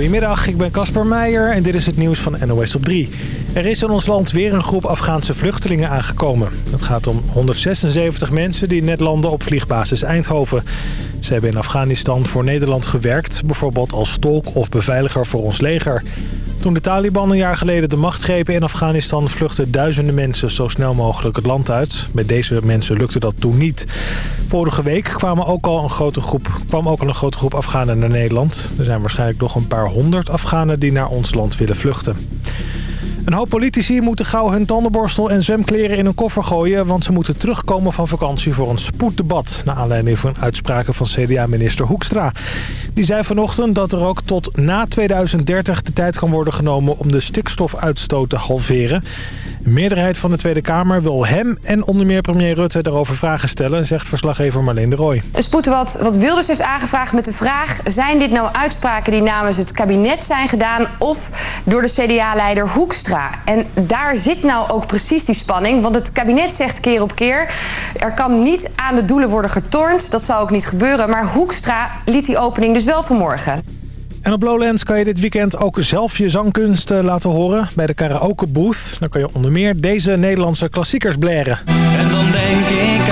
Goedemiddag, ik ben Casper Meijer en dit is het nieuws van NOS op 3. Er is in ons land weer een groep Afghaanse vluchtelingen aangekomen. Het gaat om 176 mensen die net landen op vliegbasis Eindhoven. Ze hebben in Afghanistan voor Nederland gewerkt, bijvoorbeeld als tolk of beveiliger voor ons leger. Toen de Taliban een jaar geleden de macht grepen in Afghanistan... vluchtten duizenden mensen zo snel mogelijk het land uit. Bij deze mensen lukte dat toen niet. Vorige week kwam ook al een grote groep, kwam ook al een grote groep Afghanen naar Nederland. Er zijn waarschijnlijk nog een paar honderd Afghanen die naar ons land willen vluchten. Een hoop politici moeten gauw hun tandenborstel en zwemkleren in een koffer gooien... want ze moeten terugkomen van vakantie voor een spoeddebat... naar aanleiding van uitspraken van CDA-minister Hoekstra. Die zei vanochtend dat er ook tot na 2030 de tijd kan worden genomen... om de stikstofuitstoot te halveren. Een meerderheid van de Tweede Kamer wil hem en onder meer premier Rutte daarover vragen stellen, zegt verslaggever Marleen de Rooij. Een spoed wat, wat Wilders heeft aangevraagd met de vraag... zijn dit nou uitspraken die namens het kabinet zijn gedaan... of door de CDA-leider Hoekstra? En daar zit nou ook precies die spanning. Want het kabinet zegt keer op keer... er kan niet aan de doelen worden getornd. Dat zal ook niet gebeuren. Maar Hoekstra liet die opening dus wel vanmorgen. En op Lowlands kan je dit weekend ook zelf je zangkunst laten horen bij de karaoke booth. Dan kan je onder meer deze Nederlandse klassiekers blaren. En dan denk ik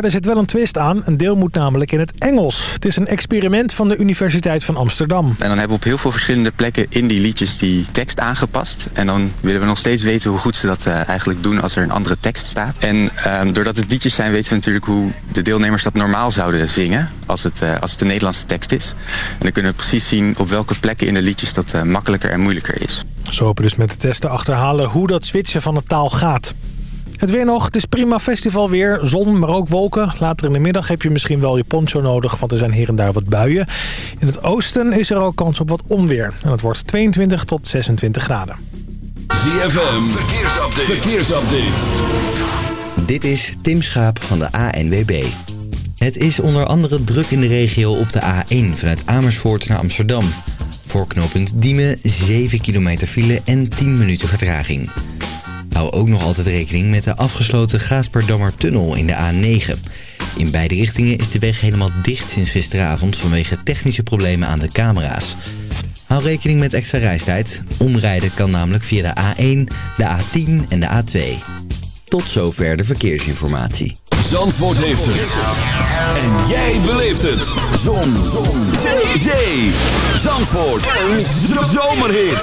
Maar er zit wel een twist aan. Een deel moet namelijk in het Engels. Het is een experiment van de Universiteit van Amsterdam. En dan hebben we op heel veel verschillende plekken in die liedjes die tekst aangepast. En dan willen we nog steeds weten hoe goed ze dat uh, eigenlijk doen als er een andere tekst staat. En um, doordat het liedjes zijn weten we natuurlijk hoe de deelnemers dat normaal zouden zingen. Als het, uh, als het een Nederlandse tekst is. En dan kunnen we precies zien op welke plekken in de liedjes dat uh, makkelijker en moeilijker is. Zo hopen dus met de testen achterhalen hoe dat switchen van de taal gaat. Het weer nog. Het is prima festivalweer. Zon, maar ook wolken. Later in de middag heb je misschien wel je poncho nodig, want er zijn hier en daar wat buien. In het oosten is er ook kans op wat onweer. En het wordt 22 tot 26 graden. ZFM, verkeersupdate. verkeersupdate. Dit is Tim Schaap van de ANWB. Het is onder andere druk in de regio op de A1 vanuit Amersfoort naar Amsterdam. Voor knooppunt Diemen 7 kilometer file en 10 minuten vertraging. Hou ook nog altijd rekening met de afgesloten Gaasperdammer tunnel in de A9. In beide richtingen is de weg helemaal dicht sinds gisteravond vanwege technische problemen aan de camera's. Hou rekening met extra reistijd. Omrijden kan namelijk via de A1, de A10 en de A2. Tot zover de verkeersinformatie. Zandvoort heeft het. En jij beleeft het. Zon. Zon. Zee. Zandvoort. Een zomerhit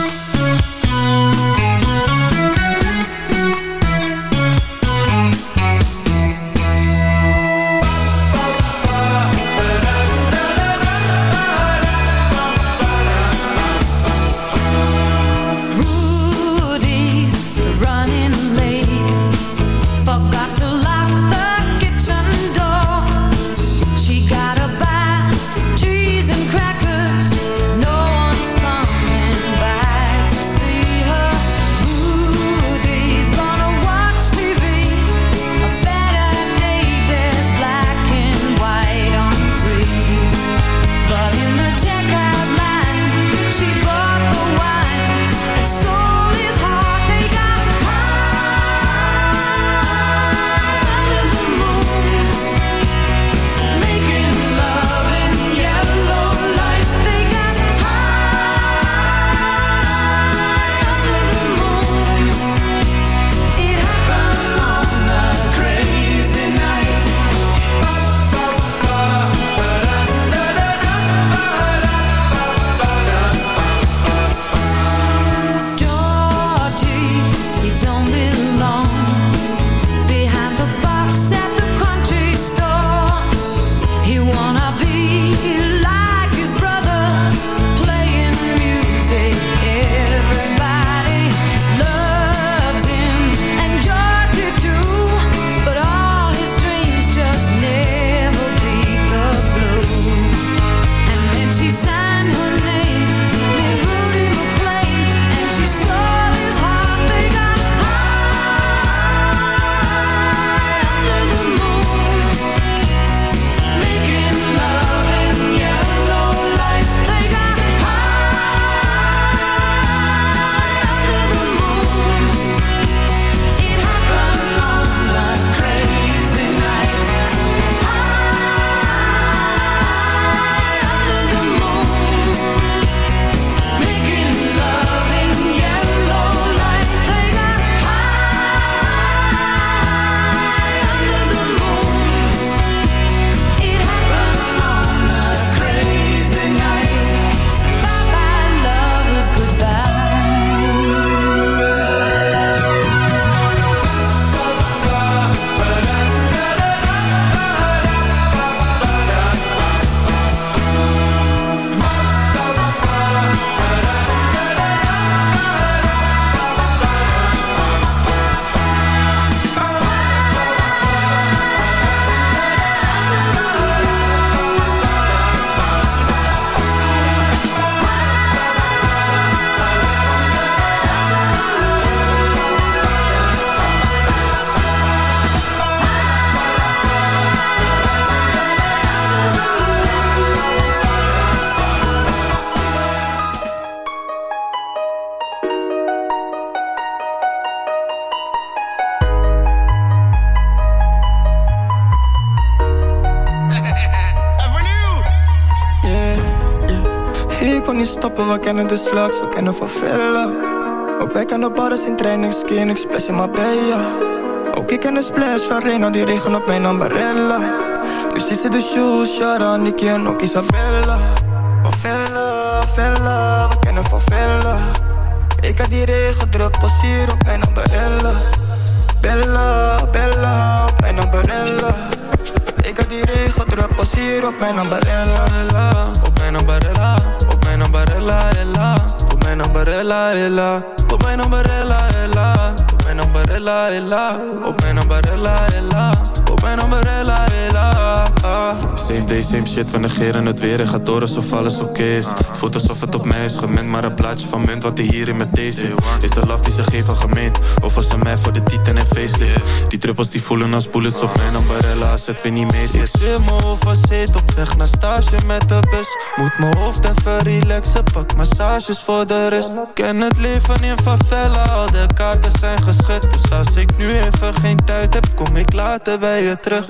Kennen de slags, we kennen van villa. Ook wij kennen bars in training, skiën, ik splash in Marbella. Ook ik ken de splash van Reno, die regen op mijn ambarella. Ziet ze de shoes, Shara, Nicky en ook Isabella. Van villa, villa, we kennen van villa. Ik had die regen druk, pas hier op mijn ambarella. Bella, Bella, op mijn ambarella. Ik had die regen druk, pas hier op mijn ambarella. Op mijn ambarella, umbrella, ella. Kom mijn umbrella, ella. Kom mijn umbrella, ella. Kom mijn umbrella, ella. Kom ella. Same day, same shit, we negeren het weer en gaat door alsof alles oké is. Het voelt alsof het op mij is gemend, maar een plaatje van munt wat hij hier in met deze Is de love die ze geven gemeend, of was ze mij voor de titan en facelift? Die druppels die voelen als bullets op mijn ambarella, als het weer niet mee zit. Ik zit me overzeet op weg naar stage met de bus. Moet mijn hoofd even relaxen, pak massages voor de rust. Ken het leven in favela, al de kaarten zijn geschud. Dus als ik nu even geen tijd heb, kom ik later bij je terug.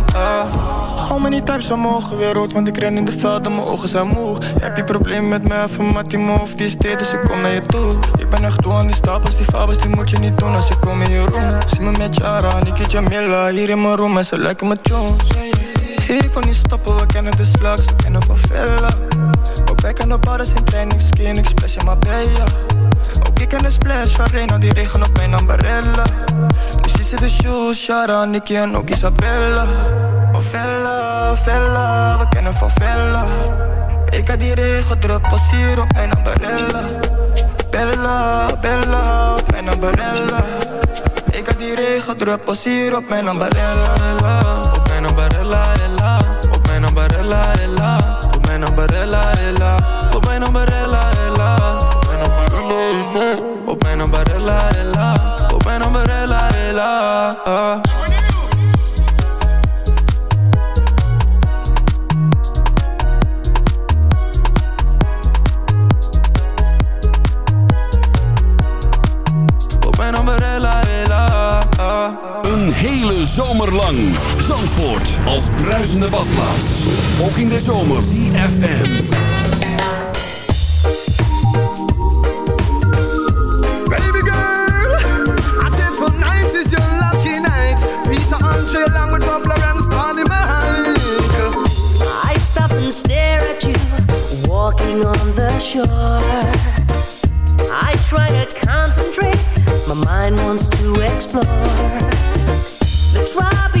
Hou me niet thuis omhoog, weer rood, want ik ren in de veld en mijn ogen zijn moe. Heb je probleem met mij, van Mattie of die is dit, dus naar je toe. Ik ben echt toe aan die stapels, die fabels, die moet je niet doen als ik kom in je room. Zie me met Jara, Niki Jamila, hier in mijn room en ze lijken me Jones. Ik wil niet stoppen, we kennen de slags, we kennen van Villa. Wij kennen bars in training, skiën, ik splash in Marbella. Ook ik ken de splash van Reno, die regen op mijn ambarella. Nu ziet ze de shoes, Shara, Nicky en ook Isabella. Villa, Villa, we kennen van Villa. Ik had die regen druk, hier op mijn ambarella. Bella, Bella, op mijn ambarella. Ik had die regen druk, pas hier op mijn ambarella. Op mijn ambarella, ella. Op mijn ambarella, ella. Op mijn ambarella, Ambarella, ella. Op mijn ambarella, ella. Ella. Een hele zomer lang. Zandvoort als bruisende badplaats. Ook in de zomer. CFM. Shore. I try to concentrate, my mind wants to explore. The tropical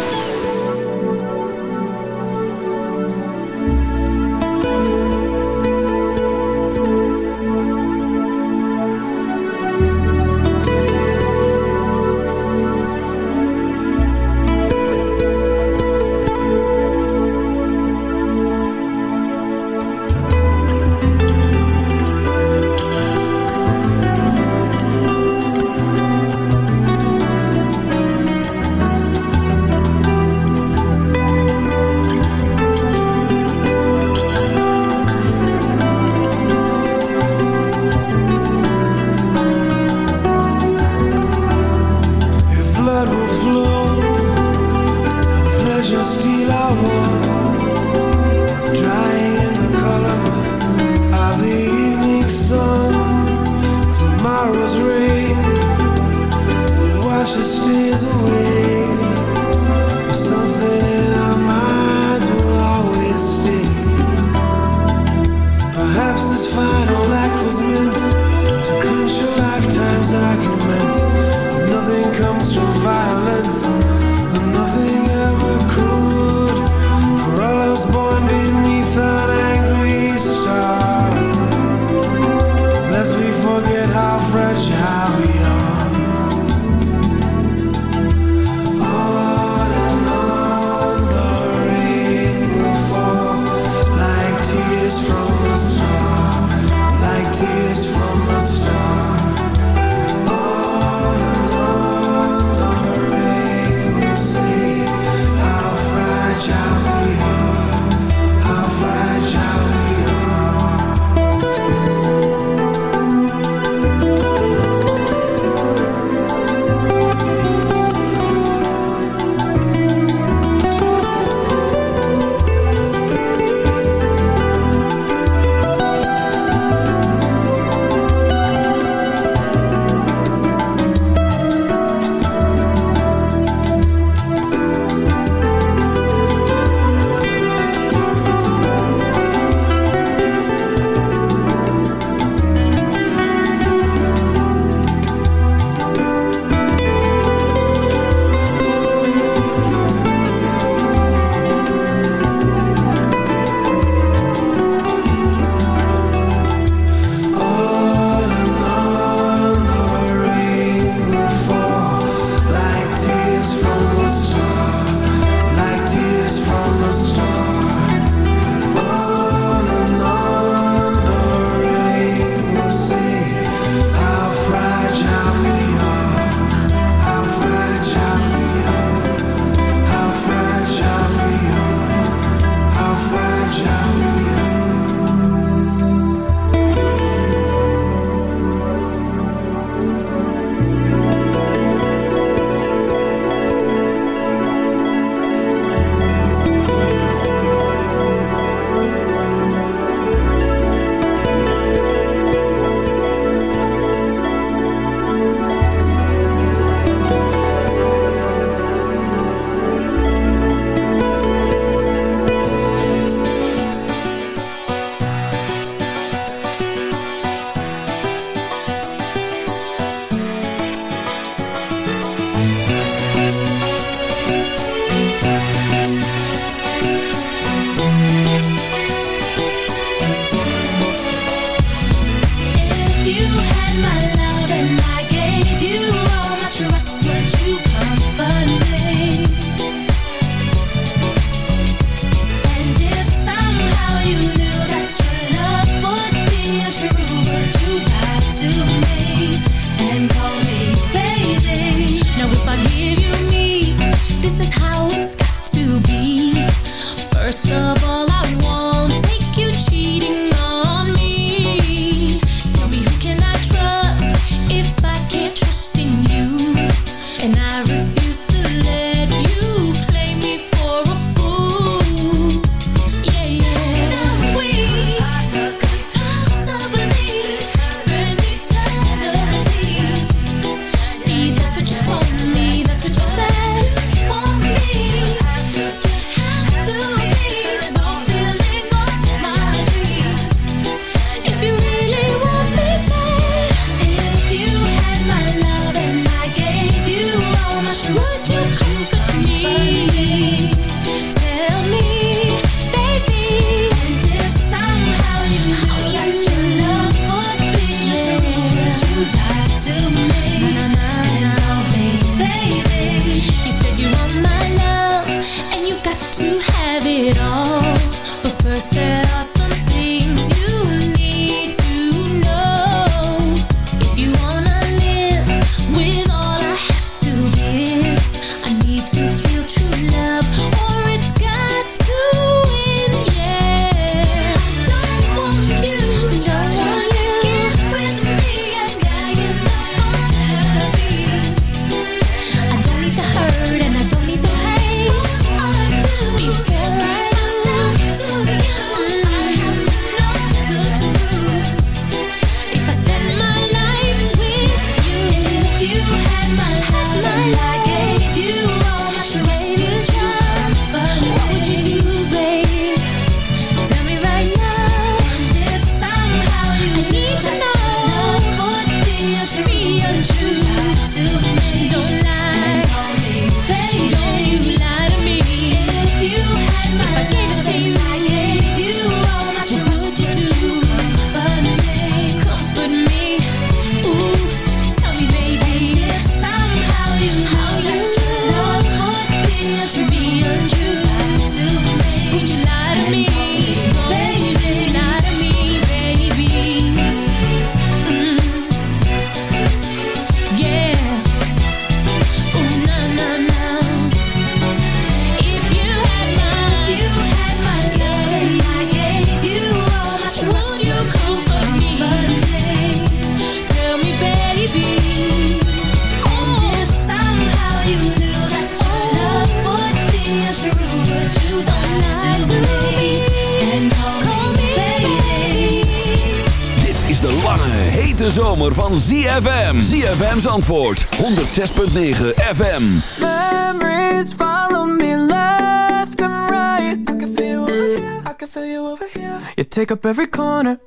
ZFM's antwoord 106.9 FM Memories follow me left and right. I can feel you over here, I can feel you over here. You take up every corner.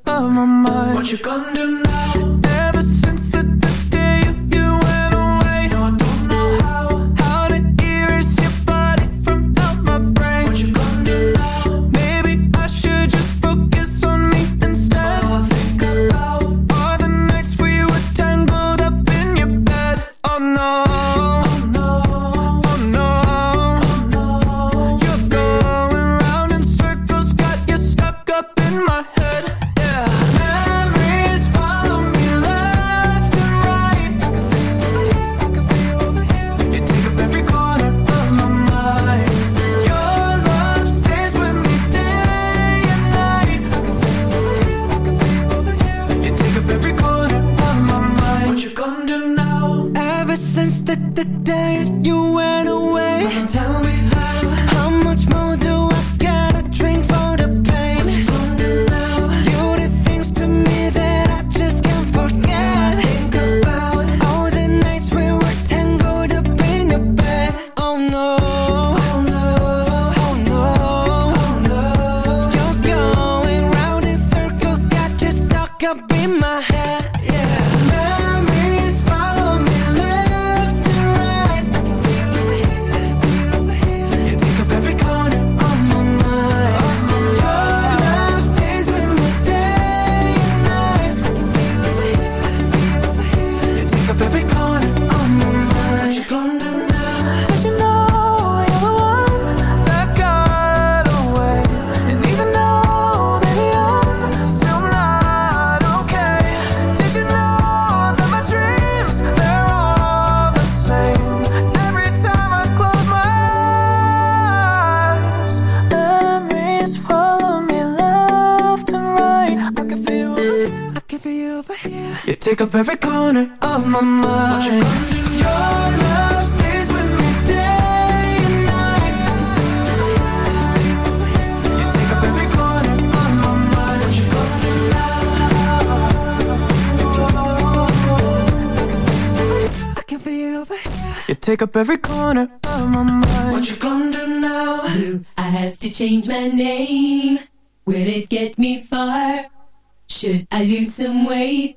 You take up every corner of my mind Your love stays with me day and night You take up every corner of my mind What you gonna do now? I can feel You take up every corner of my mind What you gonna do now? Do I have to change my name? Will it get me far? Should I lose some weight?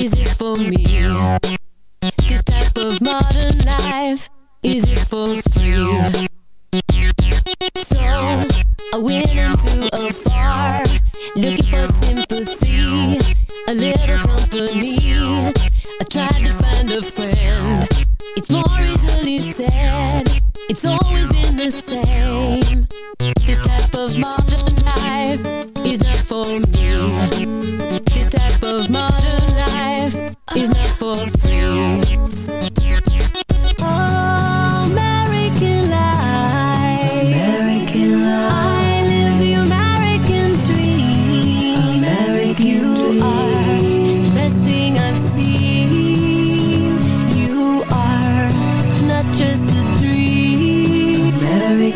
is it for me? This type of modern life, is it for free? So I went into a bar looking for sympathy, a little company. I tried to find a friend. It's more easily said. It's always been the same. This type of modern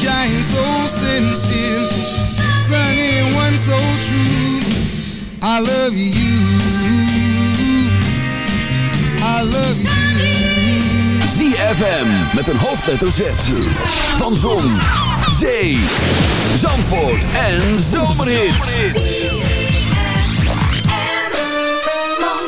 one shines so sincere. Sunny one so true. I love you. I love you. ZFM met een hoofdletter Z. Van Zon, Zee, Zandvoort en Zomerhits.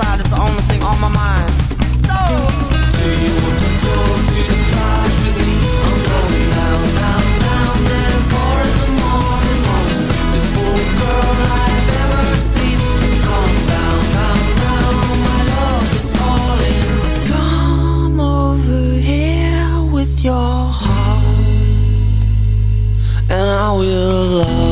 outside is the only thing on my mind. So, do you want to go to the plage with me? I'm going down, down, down there for the morning most beautiful girl I've ever seen. Come down, down, down, my love is calling. Come over here with your heart, and I will love.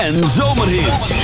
en zomerhits.